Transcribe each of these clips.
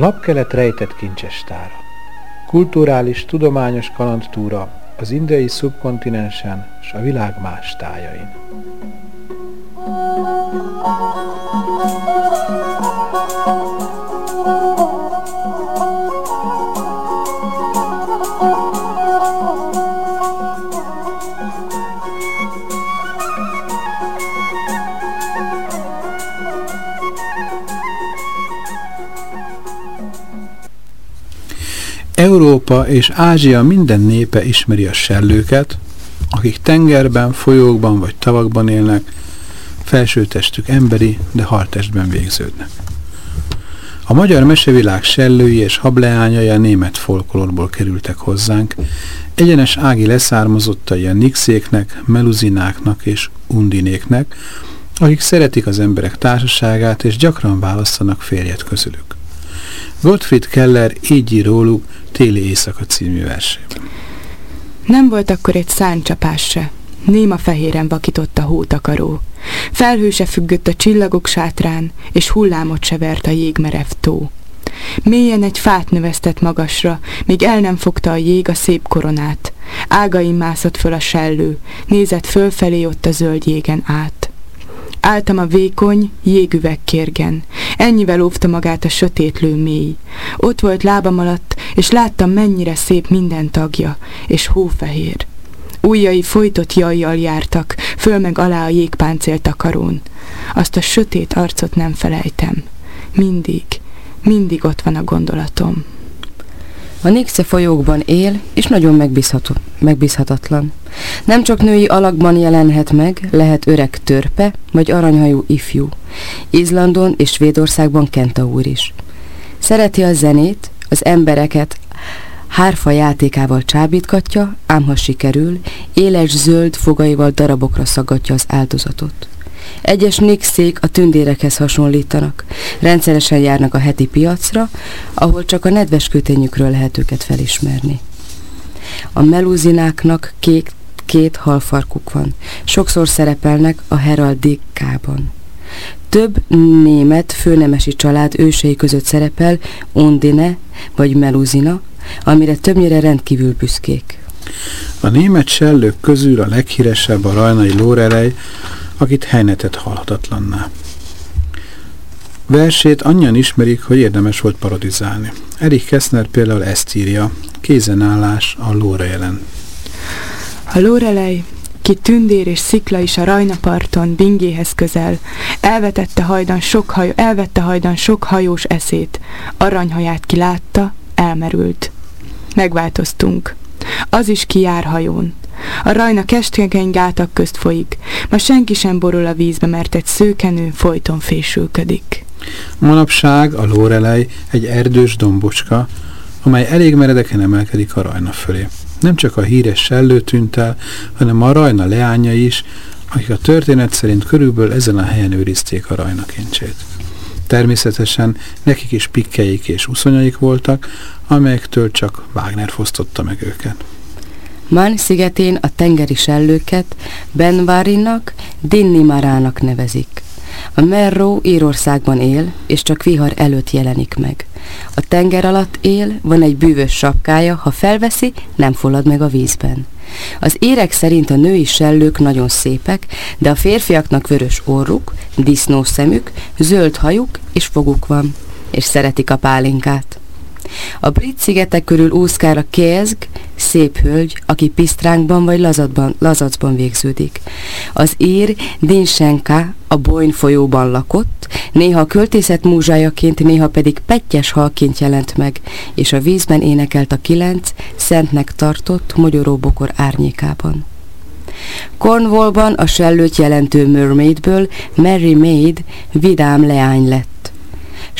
napkelet rejtett kincsestára. Kulturális, tudományos kalandtúra az indiai szubkontinensen és a világ más tájain. Európa és Ázsia minden népe ismeri a sellőket, akik tengerben, folyókban vagy tavakban élnek, felsőtestük emberi, de haltestben végződnek. A magyar mesevilág sellői és hableányai a német folklórból kerültek hozzánk, egyenes ági leszármazottai a nixéknek, meluzináknak és undinéknek, akik szeretik az emberek társaságát és gyakran választanak férjet közülük. Gottfried Keller így ír róluk Téli éjszaka című versében. Nem volt akkor egy száncsapás se, néma fehéren vakított a hótakaró. Felhő se függött a csillagok sátrán, és hullámot se vert a jégmerev tó. Mélyen egy fát növesztett magasra, míg el nem fogta a jég a szép koronát. Ágaim mászott föl a sellő, nézett fölfelé ott a zöld jégen át. Álltam a vékony, jégüveg kérgen. Ennyivel óvta magát a sötétlő mély. Ott volt lábam alatt, és láttam mennyire szép minden tagja, és hófehér. Újjai folytott jajjal jártak, föl meg alá a jégpáncél takarón. Azt a sötét arcot nem felejtem. Mindig, mindig ott van a gondolatom. A Nixe folyókban él, és nagyon megbízható, megbízhatatlan. Nem csak női alakban jelenhet meg, lehet öreg törpe, vagy aranyhajú ifjú. Izlandon és Svédországban Kentaúr is. Szereti a zenét, az embereket hárfa játékával csábítgatja, ám ha sikerül, éles zöld fogaival darabokra szaggatja az áldozatot. Egyes nixék a tündérekhez hasonlítanak. Rendszeresen járnak a heti piacra, ahol csak a nedves kötényükről lehet őket felismerni. A melúzináknak kék, két halfarkuk van. Sokszor szerepelnek a heraldikában. Több német főnemesi család ősei között szerepel Undine vagy Meluzina, amire többnyire rendkívül büszkék. A német sellők közül a leghíresebb a rajnai Lórelej, akit helynetet halhatatlanná. Versét annyian ismerik, hogy érdemes volt parodizálni. Erik Kessner például ezt írja, kézenállás a Lórejelen. A Lórelej, ki tündér és szikla is a rajnaparton, bingéhez közel, elvetette hajdan sok hajó, elvette hajdan sok hajós eszét, aranyhaját kilátta, elmerült. Megváltoztunk. Az is kijár hajón. A rajna keskeny gátak közt folyik, ma senki sem borul a vízbe, mert egy szőkenő folyton fésülködik. Manapság a lórelej egy erdős dombocska, amely elég meredeken emelkedik a rajna fölé. Nem csak a híres sellő tűnt el, hanem a rajna leánya is, akik a történet szerint körülbelül ezen a helyen őrizték a rajna kincsét. Természetesen nekik is pikkeik és uszonyaik voltak, amelyektől csak Wagner fosztotta meg őket. Man szigetén a tengeri sellőket Benvárinak, Dinnimarának nevezik. A Merró Írországban él, és csak vihar előtt jelenik meg. A tenger alatt él, van egy bűvös sapkája, ha felveszi, nem fullad meg a vízben. Az érek szerint a női sellők nagyon szépek, de a férfiaknak vörös orruk, disznó szemük, zöld hajuk és foguk van, és szeretik a pálinkát. A brit szigetek körül úszkál a kézg, szép hölgy, aki pisztránkban vagy lazatban, lazacban végződik. Az ír Dinsenka a Boyne folyóban lakott, néha költészet múzsájaként, néha pedig pettyes halként jelent meg, és a vízben énekelt a kilenc, szentnek tartott, mogyoróbokor árnyékában. Cornwallban a sellőt jelentő mermaidből Mary Maid vidám leány lett.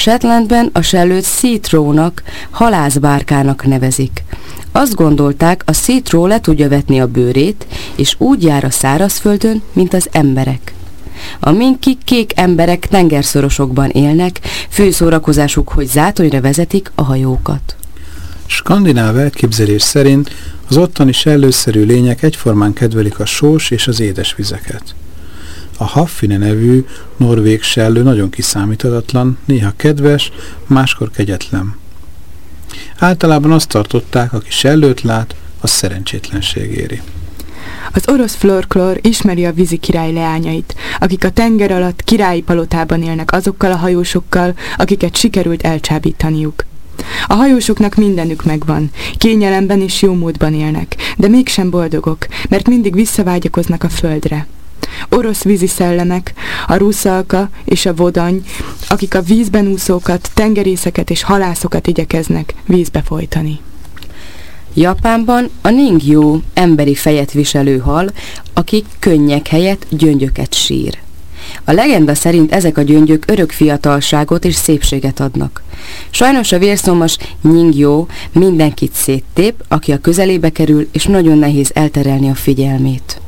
Shetlandben a sellőt Seatrónak, halászbárkának nevezik. Azt gondolták, a Seatró le tudja vetni a bőrét, és úgy jár a szárazföldön, mint az emberek. A minki kék emberek tengerszorosokban élnek, fő szórakozásuk, hogy zátonyra vezetik a hajókat. Skandináv elképzelés szerint az ottani sellőszerű lények egyformán kedvelik a sós és az édes vizeket. A Haffine nevű norvég sellő nagyon kiszámíthatatlan, néha kedves, máskor kegyetlen. Általában azt tartották, aki sellőt lát, az szerencsétlenség éri. Az orosz florklor ismeri a vízi király leányait, akik a tenger alatt királyi palotában élnek azokkal a hajósokkal, akiket sikerült elcsábítaniuk. A hajósoknak mindenük megvan, kényelemben és jó módban élnek, de mégsem boldogok, mert mindig visszavágyakoznak a földre. Orosz vízi szellemek, a ruszalka és a vodany, akik a vízben úszókat, tengerészeket és halászokat igyekeznek vízbe folytani. Japánban a ningyó emberi fejet viselő hal, aki könnyek helyett gyöngyöket sír. A legenda szerint ezek a gyöngyök örök fiatalságot és szépséget adnak. Sajnos a vérszomos Ningyó mindenkit széttép, aki a közelébe kerül, és nagyon nehéz elterelni a figyelmét.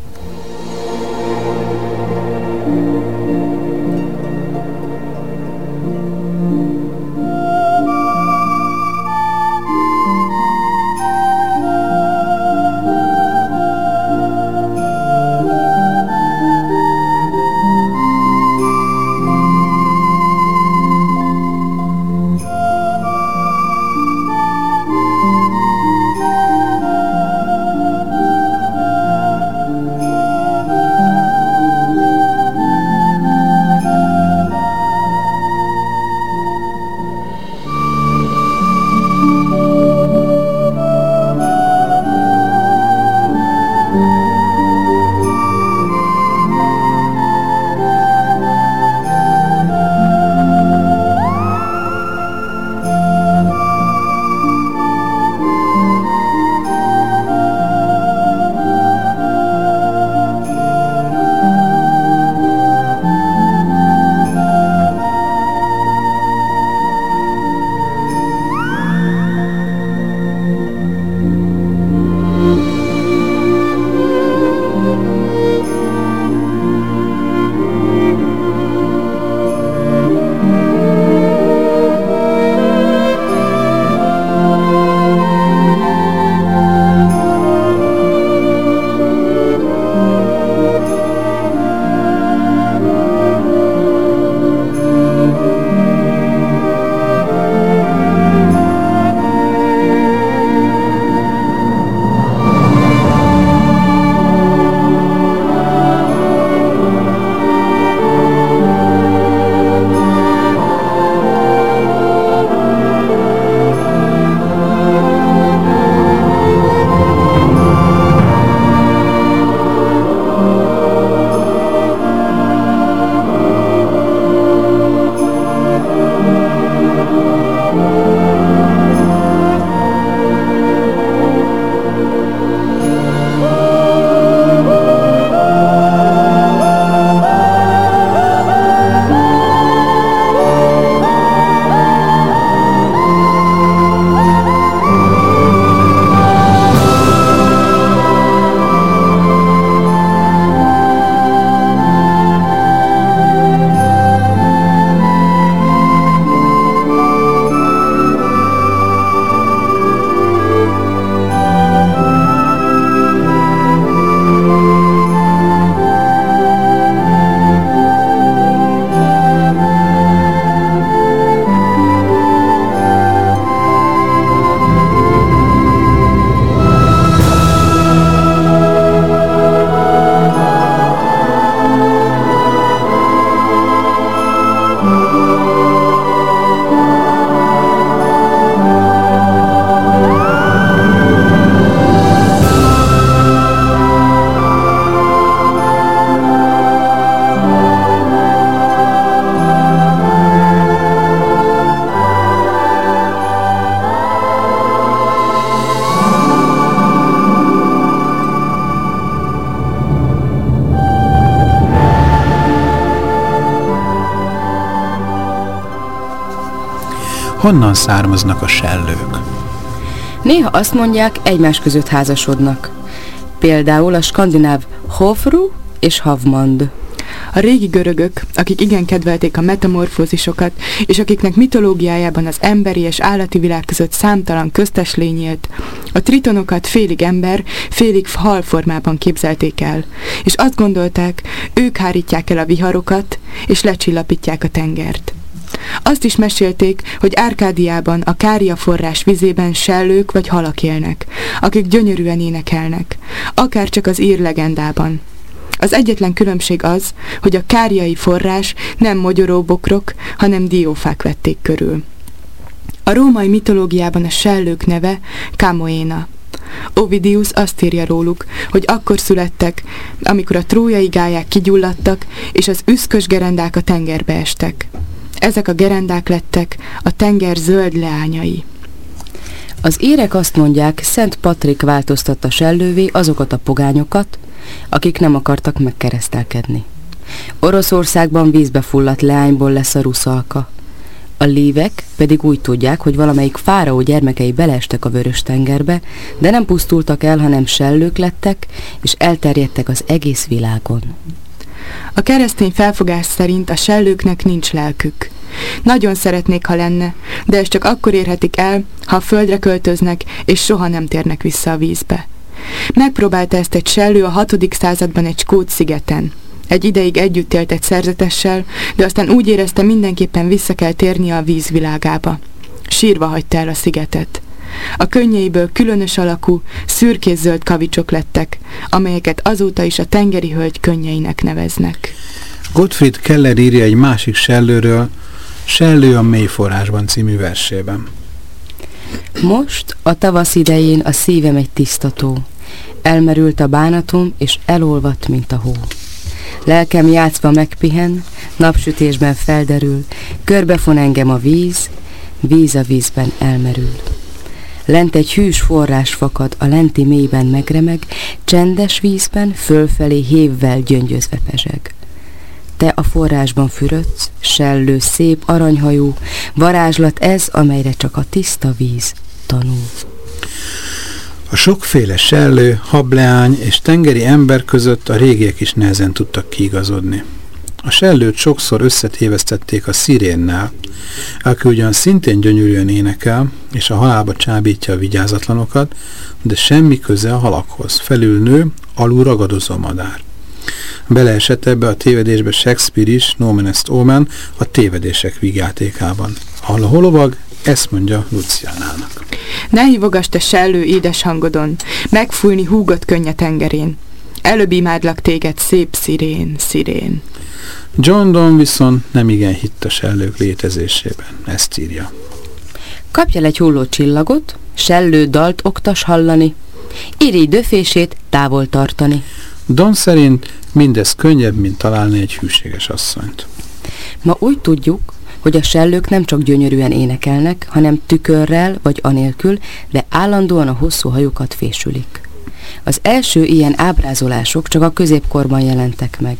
Honnan származnak a sellők? Néha azt mondják, egymás között házasodnak. Például a skandináv Hofru és Havmand. A régi görögök, akik igen kedvelték a metamorfózisokat, és akiknek mitológiájában az emberi és állati világ között számtalan köztes lény élt, a tritonokat félig ember, félig hal formában képzelték el, és azt gondolták, ők hárítják el a viharokat, és lecsillapítják a tengert. Azt is mesélték, hogy Árkádiában, a Kária forrás vizében sellők vagy halak élnek, akik gyönyörűen énekelnek, akár csak az ír legendában. Az egyetlen különbség az, hogy a káriai forrás nem mogyoróbokrok, hanem diófák vették körül. A római mitológiában a sellők neve Kamoéna. Ovidius azt írja róluk, hogy akkor születtek, amikor a trójai gályák kigyulladtak, és az üszkös gerendák a tengerbe estek. Ezek a gerendák lettek a tenger zöld leányai. Az érek azt mondják, Szent Patrik változtatta sellővé azokat a pogányokat, akik nem akartak megkeresztelkedni. Oroszországban vízbe fulladt leányból lesz a ruszalka. A lívek pedig úgy tudják, hogy valamelyik fáraó gyermekei beleestek a vörös tengerbe, de nem pusztultak el, hanem sellők lettek, és elterjedtek az egész világon. A keresztény felfogás szerint a sellőknek nincs lelkük. Nagyon szeretnék, ha lenne, de ezt csak akkor érhetik el, ha a földre költöznek, és soha nem térnek vissza a vízbe. Megpróbálta ezt egy sellő a hatodik században egy skót szigeten. Egy ideig együtt élt egy szerzetessel, de aztán úgy érezte mindenképpen vissza kell térnie a vízvilágába. Sírva hagyta el a szigetet. A könnyeiből különös alakú, szürkészöld kavicsok lettek, amelyeket azóta is a tengeri hölgy könnyeinek neveznek. Gottfried Keller írja egy másik sellőről, Sellő a mélyforrásban című versében. Most, a tavasz idején a szívem egy tisztató. Elmerült a bánatom, és elolvadt, mint a hó. Lelkem játszva megpihen, napsütésben felderül, körbefon engem a víz, víz a vízben elmerül. Lent egy hűs forrás fakad, a lenti mélyben megremeg, csendes vízben fölfelé hévvel gyöngyözve pezseg. Te a forrásban fürödsz, sellő, szép aranyhajú, varázslat ez, amelyre csak a tiszta víz tanul. A sokféle sellő, hableány és tengeri ember között a régiek is nehezen tudtak kiigazodni. A sellőt sokszor összetévesztették a szirénnel, aki ugyan szintén gyönyörűen énekel, és a halálba csábítja a vigyázatlanokat, de semmi köze a halakhoz. Felül nő, alul ragadozó madár. Beleesett ebbe a tévedésbe Shakespeare is, Nomen est Omen, a tévedések vigyátékában. Ahol a holovag, ezt mondja Luciánának. Ne hívogass te sellő édes hangodon, megfújni húgott könnye tengerén. Előbb imádlak téged, szép szirén, szirén. John Donne viszont nem igen hitt a sellők létezésében, ezt írja. Kapj el egy hulló csillagot, sellő dalt oktas hallani, irigy döfését távol tartani. Don szerint mindez könnyebb, mint találni egy hűséges asszonyt. Ma úgy tudjuk, hogy a sellők nem csak gyönyörűen énekelnek, hanem tükörrel vagy anélkül, de állandóan a hosszú hajukat fésülik. Az első ilyen ábrázolások csak a középkorban jelentek meg.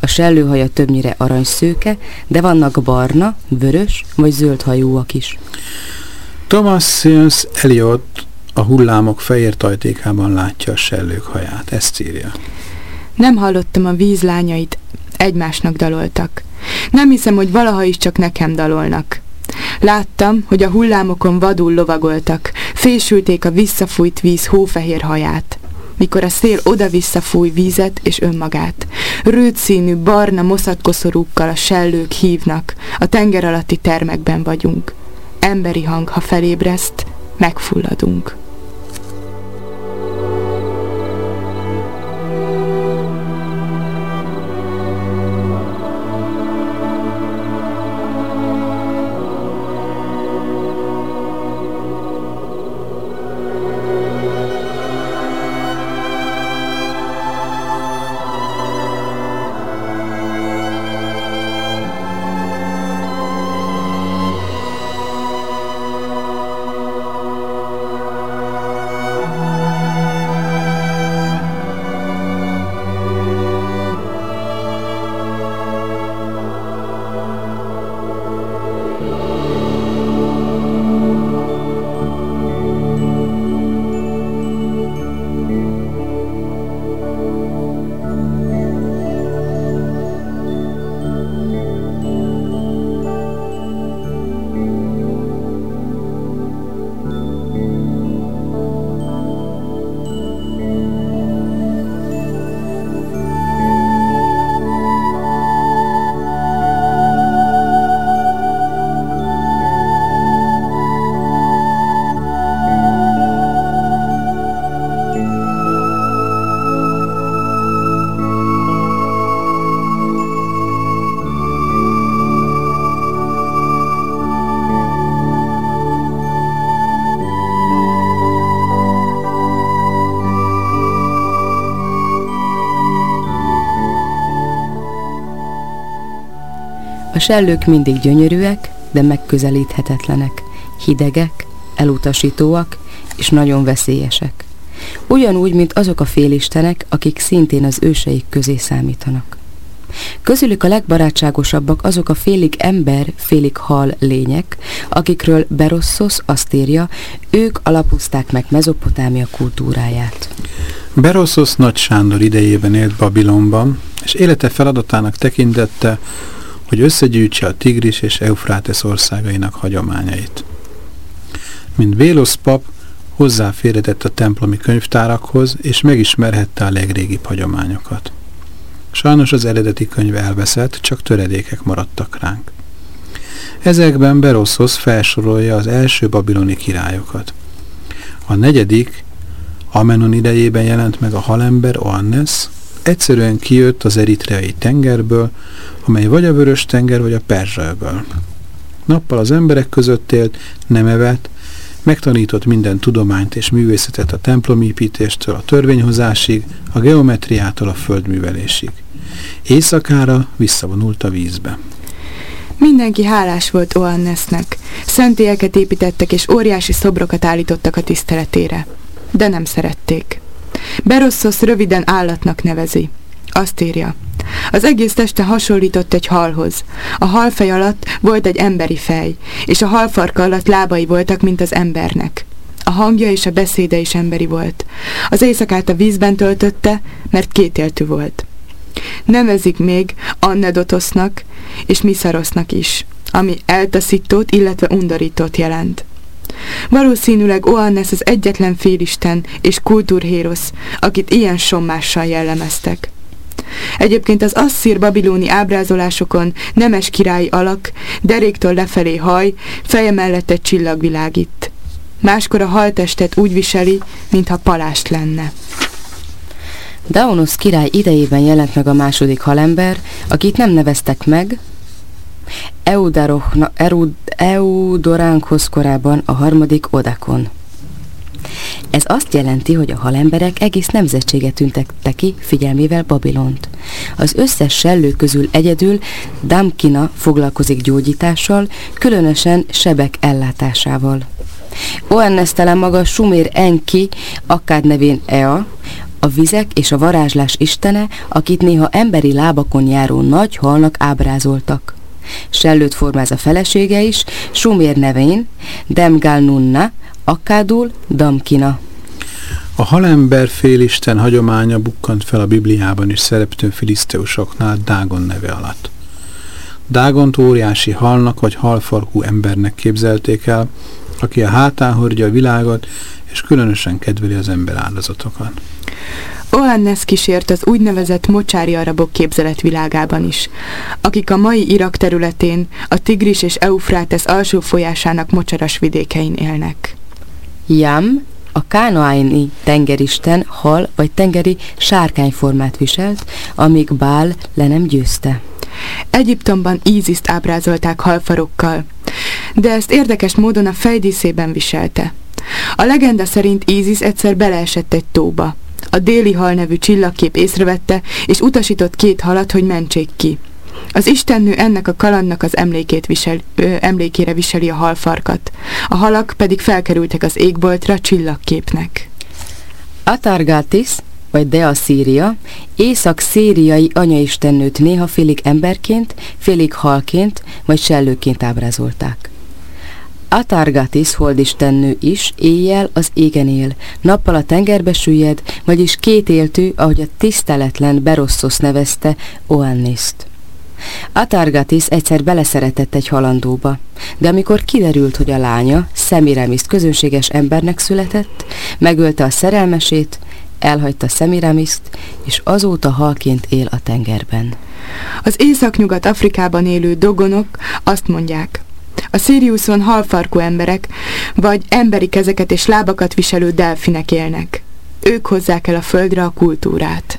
A sellőhaja többnyire aranyszőke, de vannak barna, vörös vagy zöld hajúak is. Thomas Sims Eliot a hullámok fehér tajtékában látja a sellők haját. Ezt írja. Nem hallottam a vízlányait, egymásnak daloltak. Nem hiszem, hogy valaha is csak nekem dalolnak. Láttam, hogy a hullámokon vadul lovagoltak, fésülték a visszafújt víz hófehér haját mikor a szél oda-vissza fúj vízet és önmagát. Rőtszínű, barna moszatkoszorúkkal a sellők hívnak, a tenger alatti termekben vagyunk. Emberi hang, ha felébreszt, megfulladunk. A sellők mindig gyönyörűek, de megközelíthetetlenek, hidegek, elutasítóak és nagyon veszélyesek. Ugyanúgy, mint azok a félistenek, akik szintén az őseik közé számítanak. Közülük a legbarátságosabbak azok a félig ember, félig hal lények, akikről Berossos azt írja, ők alapozták meg Mezopotámia kultúráját. Berossos Nagy Sándor idejében élt Babilonban, és élete feladatának tekintette, hogy összegyűjtse a Tigris és Eufrátes országainak hagyományait. Mint Vélosz pap, hozzáférhetett a templomi könyvtárakhoz, és megismerhette a legrégibb hagyományokat. Sajnos az eredeti könyv elveszett, csak töredékek maradtak ránk. Ezekben Berossos felsorolja az első babiloni királyokat. A negyedik, Amenon idejében jelent meg a halember Oannes, egyszerűen kijött az eritreai tengerből, amely vagy a vörös tenger, vagy a perzsőből. Nappal az emberek között élt, nem evett, megtanított minden tudományt és művészetet a templomépítéstől a törvényhozásig, a geometriától a földművelésig. Éjszakára visszavonult a vízbe. Mindenki hálás volt Oannesnek. Szentélyeket építettek és óriási szobrokat állítottak a tiszteletére. De nem szerették. Berossos röviden állatnak nevezi. Azt írja. Az egész teste hasonlított egy halhoz. A halfej alatt volt egy emberi fej, és a halfarka alatt lábai voltak, mint az embernek. A hangja és a beszéde is emberi volt. Az éjszakát a vízben töltötte, mert kétéltű volt. Nevezik még Annedotosnak és Miszarosznak is, ami eltaszítót, illetve undorítót jelent. Valószínűleg Oannes az egyetlen félisten és kultúrhérosz, akit ilyen sommással jellemeztek. Egyébként az asszír babilóni ábrázolásokon nemes királyi alak, deréktől lefelé haj, feje mellett egy csillag világít. Máskor a haltestet úgy viseli, mintha palást lenne. Daonusz király idejében jelent meg a második halember, akit nem neveztek meg, Eudoránkhoz korábban a harmadik Odakon. Ez azt jelenti, hogy a halemberek egész nemzetséget tüntette ki figyelmével Babilont. Az összes sellő közül egyedül Damkina foglalkozik gyógyítással, különösen sebek ellátásával. Oennesztelen maga Sumér Enki, akár nevén Ea, a vizek és a varázslás istene, akit néha emberi lábakon járó nagy halnak ábrázoltak. Sellőt formáz a felesége is, Sumér nevén, Demgal Nunna, Akkádul, Damkina. A halember félisten hagyománya bukkant fel a Bibliában is szereplő filiszteusoknál Dágon neve alatt. Dágont óriási halnak vagy halfarkú embernek képzelték el, aki a hátán hordja a világot, és különösen kedveli az ember áldozatokat. Oannes kísért az úgynevezett mocsári arabok képzeletvilágában is, akik a mai Irak területén a Tigris és Eufrátes alsó folyásának mocsaras vidékein élnek. Jam, a kánoáini tengeristen hal vagy tengeri sárkányformát viselt, amíg Bál le nem győzte. Egyiptomban Íziszt ábrázolták halfarokkal, de ezt érdekes módon a fejdíszében viselte. A legenda szerint Ízis egyszer beleesett egy tóba. A déli hal nevű csillagkép észrevette, és utasított két halat, hogy mentsék ki. Az istennő ennek a kalandnak az emlékét visel, ö, emlékére viseli a halfarkat. A halak pedig felkerültek az égboltra csillagképnek. Atargatis, vagy Deasszíria, észak-szíriai anyaistennőt néha félig emberként, félig halként, vagy sellőként ábrázolták. Atargatis holdistennő is éjjel az égen él, nappal a tengerbe süllyed, vagyis kétéltű, ahogy a tiszteletlen Berossos nevezte Oanniszt. Atargatis egyszer beleszeretett egy halandóba, de amikor kiderült, hogy a lánya Szemiramiszt közönséges embernek született, megölte a szerelmesét, elhagyta Szemiramiszt, és azóta halként él a tengerben. Az északnyugat Afrikában élő dogonok azt mondják, a Siriuson halfarkú emberek, vagy emberi kezeket és lábakat viselő delfinek élnek. Ők hozzák el a földre a kultúrát.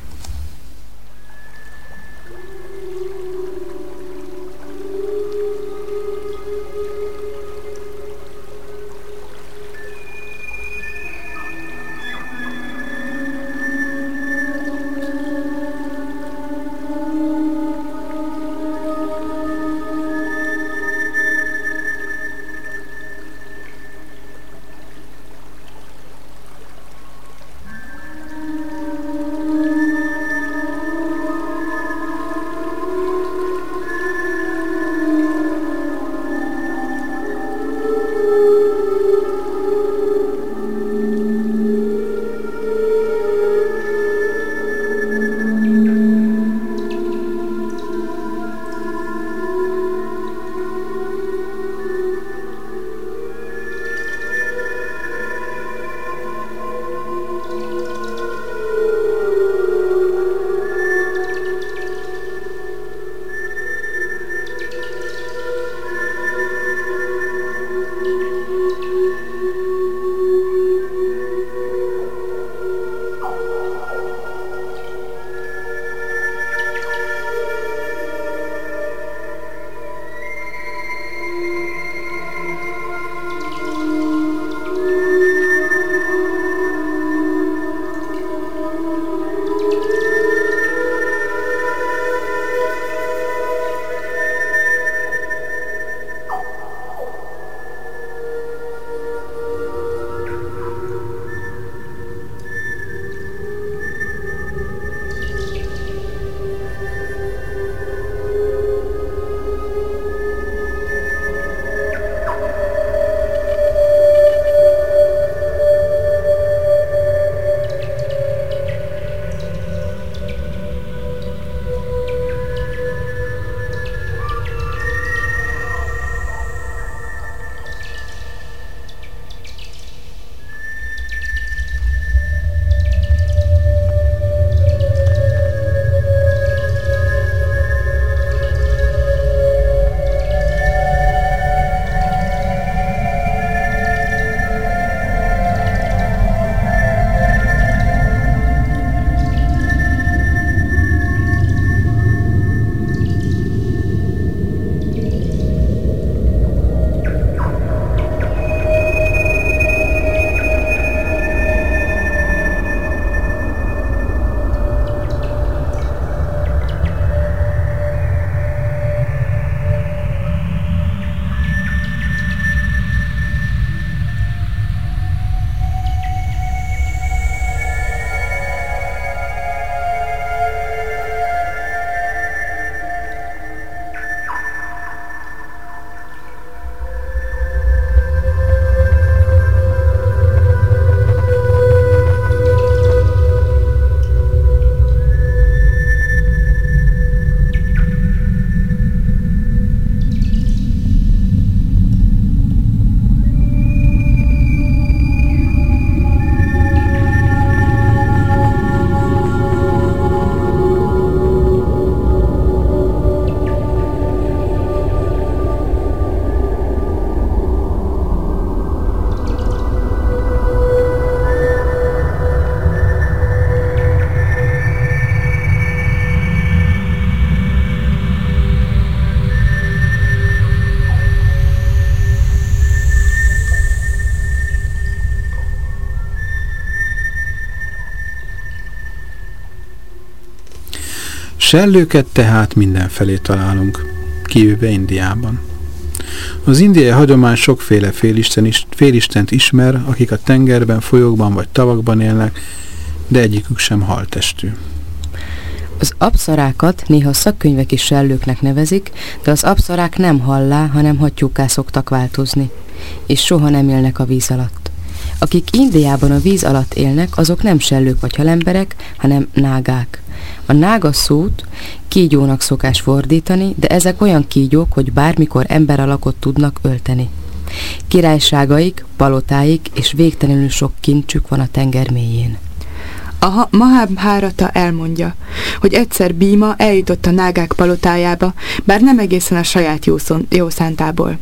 Sellőket tehát mindenfelé találunk, kivéve Indiában. Az indiai hagyomány sokféle félisten is, félistent ismer, akik a tengerben, folyókban vagy tavakban élnek, de egyikük sem haltestű. Az abszarákat néha szakkönyvek is sellőknek nevezik, de az abszarák nem hallá, hanem hattyúká szoktak változni, és soha nem élnek a víz alatt. Akik Indiában a víz alatt élnek, azok nem sellők vagy halemberek, hanem nágák. A nága szót kígyónak szokás fordítani, de ezek olyan kígyók, hogy bármikor ember alakot tudnak ölteni. Királyságaik, palotáik és végtelenül sok kincsük van a tenger mélyén. A Mahabhárata elmondja, hogy egyszer Bíma eljutott a nágák palotájába, bár nem egészen a saját jószántából.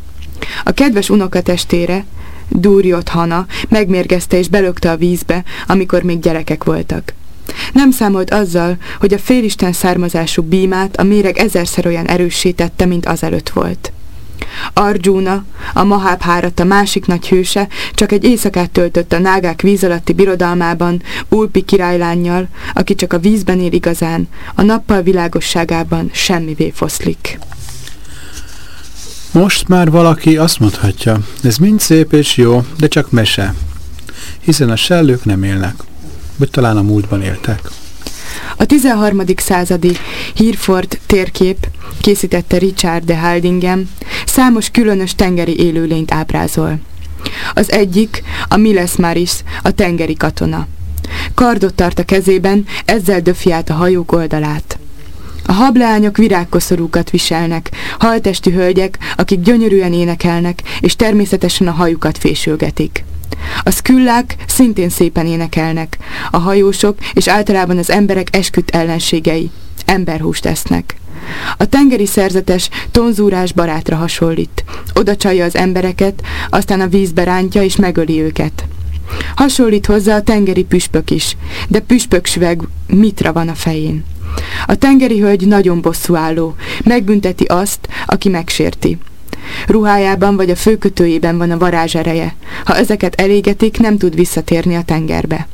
A kedves unokatestére, Dúriot Hana megmérgezte és belökte a vízbe, amikor még gyerekek voltak. Nem számolt azzal, hogy a félisten származású bímát a méreg ezerszer olyan erősítette, mint azelőtt volt. Arjuna, a Mahábhárata másik nagy hőse, csak egy éjszakát töltött a nágák víz alatti birodalmában Ulpi királylányjal, aki csak a vízben él igazán, a nappal világosságában semmivé foszlik. Most már valaki azt mondhatja, ez mind szép és jó, de csak mese, hiszen a sellők nem élnek, vagy talán a múltban éltek. A 13. századi Hírford térkép készítette Richard de Haldingham, számos különös tengeri élőlényt ábrázol. Az egyik a Miles Maris, a tengeri katona. Kardot tart a kezében, ezzel döfi át a hajók oldalát. A hableányok virágkoszorúkat viselnek, haltestű hölgyek, akik gyönyörűen énekelnek, és természetesen a hajukat fésülgetik. A szküllák szintén szépen énekelnek, a hajósok és általában az emberek esküdt ellenségei, emberhúst esznek. A tengeri szerzetes tonzúrás barátra hasonlít. Oda csalja az embereket, aztán a vízbe rántja és megöli őket. Hasonlít hozzá a tengeri püspök is, de püspöksüveg mitra van a fején. A tengeri hölgy nagyon bosszúálló, megbünteti azt, aki megsérti. Ruhájában vagy a főkötőjében van a varázs ereje. Ha ezeket elégetik, nem tud visszatérni a tengerbe.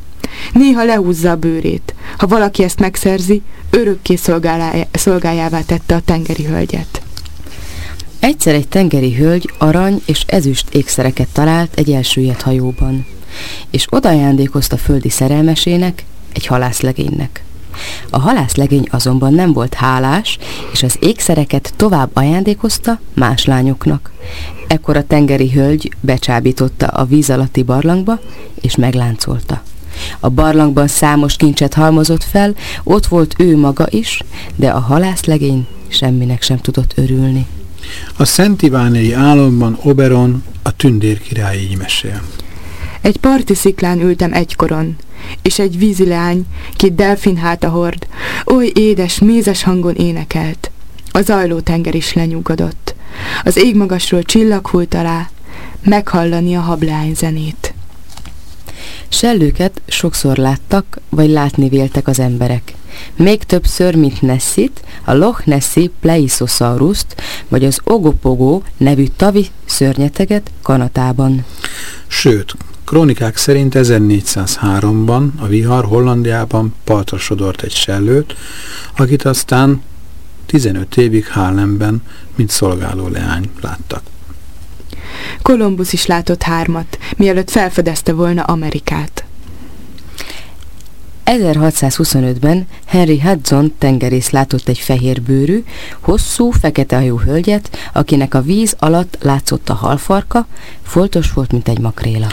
Néha lehúzza a bőrét. Ha valaki ezt megszerzi, örökké szolgájává tette a tengeri hölgyet. Egyszer egy tengeri hölgy arany és ezüst ékszereket talált egy elsüllyedt hajóban, és odaajándékozta földi szerelmesének, egy halászlegénynek. A halászlegény azonban nem volt hálás, és az ékszereket tovább ajándékozta más lányoknak. Ekkor a tengeri hölgy becsábította a víz alatti barlangba, és megláncolta. A barlangban számos kincset halmozott fel, ott volt ő maga is, de a halászlegény semminek sem tudott örülni. A Szent Ivánei álomban Oberon a tündér király így mesél. Egy parti sziklán ültem egykoron, és egy vízileány, két delfin háta hord, oly édes, mézes hangon énekelt. A zajló tenger is lenyugodott. Az égmagasról csillag hult alá, meghallani a hableány zenét. Sellőket sokszor láttak, vagy látni véltek az emberek. Még többször, mint Nessit, a Loch Nessi Pleisosaurust, vagy az Ogopogo nevű tavi szörnyeteget Kanatában. Sőt, Krónikák szerint 1403-ban a vihar Hollandiában partra sodort egy sellőt, akit aztán 15 évig Harlemben, mint szolgáló leány láttak. Kolumbusz is látott hármat, mielőtt felfedezte volna Amerikát. 1625-ben Henry Hudson tengerész látott egy fehérbőrű, hosszú, fekete hajú hölgyet, akinek a víz alatt látszott a halfarka, foltos volt, mint egy makréla.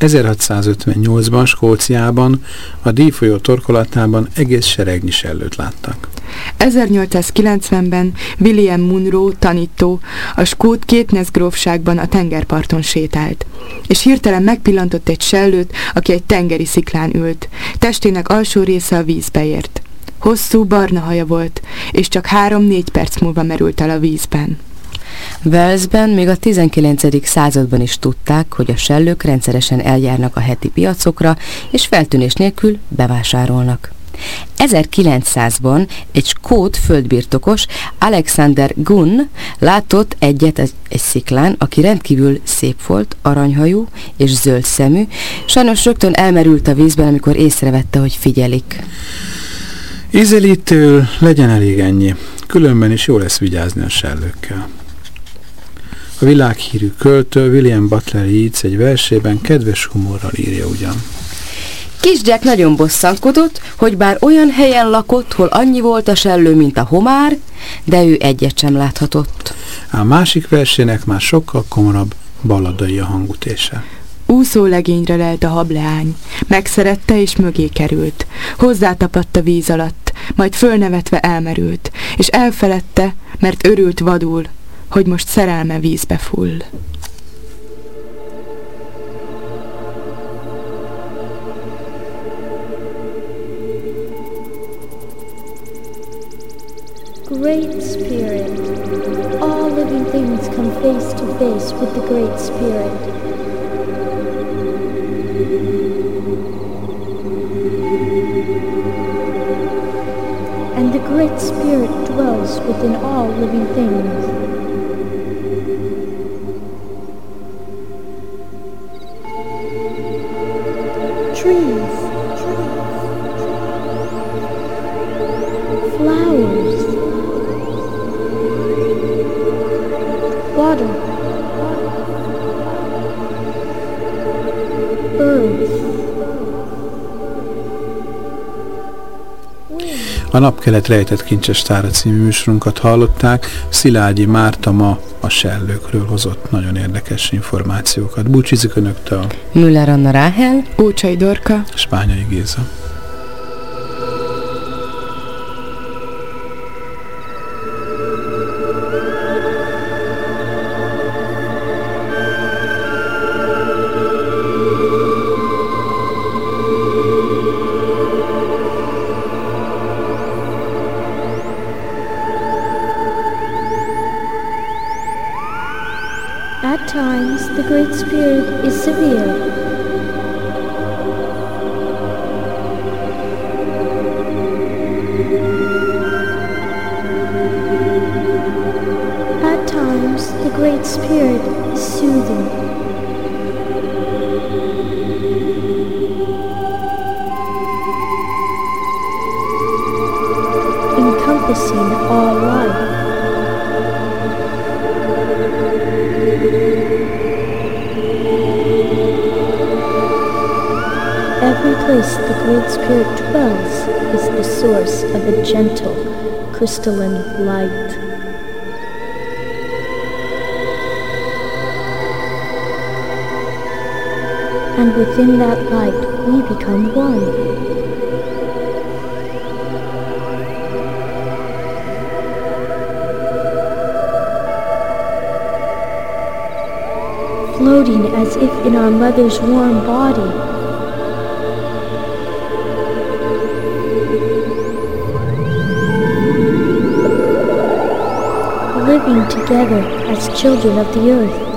1658-ban Skóciában a díjfolyó torkolatában egész seregnyi sellőt láttak. 1890-ben William Munro tanító a skót Kétnez grófságban a tengerparton sétált, és hirtelen megpillantott egy sellőt, aki egy tengeri sziklán ült. Testének alsó része a vízbe ért. Hosszú, barna haja volt, és csak három-négy perc múlva merült el a vízben. Walesben még a 19. században is tudták, hogy a sellők rendszeresen eljárnak a heti piacokra, és feltűnés nélkül bevásárolnak. 1900-ban egy skót földbirtokos, Alexander Gunn látott egyet egy, egy sziklán, aki rendkívül szép volt, aranyhajú és zöld szemű. Sajnos rögtön elmerült a vízben, amikor észrevette, hogy figyelik. Ízelítől legyen elég ennyi, különben is jó lesz vigyázni a sellőkkel. A világhírű költő William Butler Yeats egy versében kedves humorral írja ugyan. Kisgyek nagyon bosszankodott, hogy bár olyan helyen lakott, hol annyi volt a sellő, mint a homár, de ő egyet sem láthatott. A másik versének már sokkal komorabb balladai a hangutése. Úszó legényre lelt a hableány. Megszerette és mögé került. Hozzátapadt a víz alatt, majd fölnevetve elmerült, és elfeledte, mert örült vadul, hogy most szerelme vízbe full. Great Spirit. All living things come face to face with the Great Spirit. And the Great Spirit dwells within all living things. A Napkelet rejtett kincses tára című műsorunkat hallották, Szilágyi Márta ma a sellőkről hozott nagyon érdekes információkat. Búcsízik Önöktől. Müller Anna Ráhel, Ócsai Dorka, Spányai Géza. spirit is severe. Crystalline light. And within that light, we become one. Floating as if in our mother's warm body. Together as children of the earth.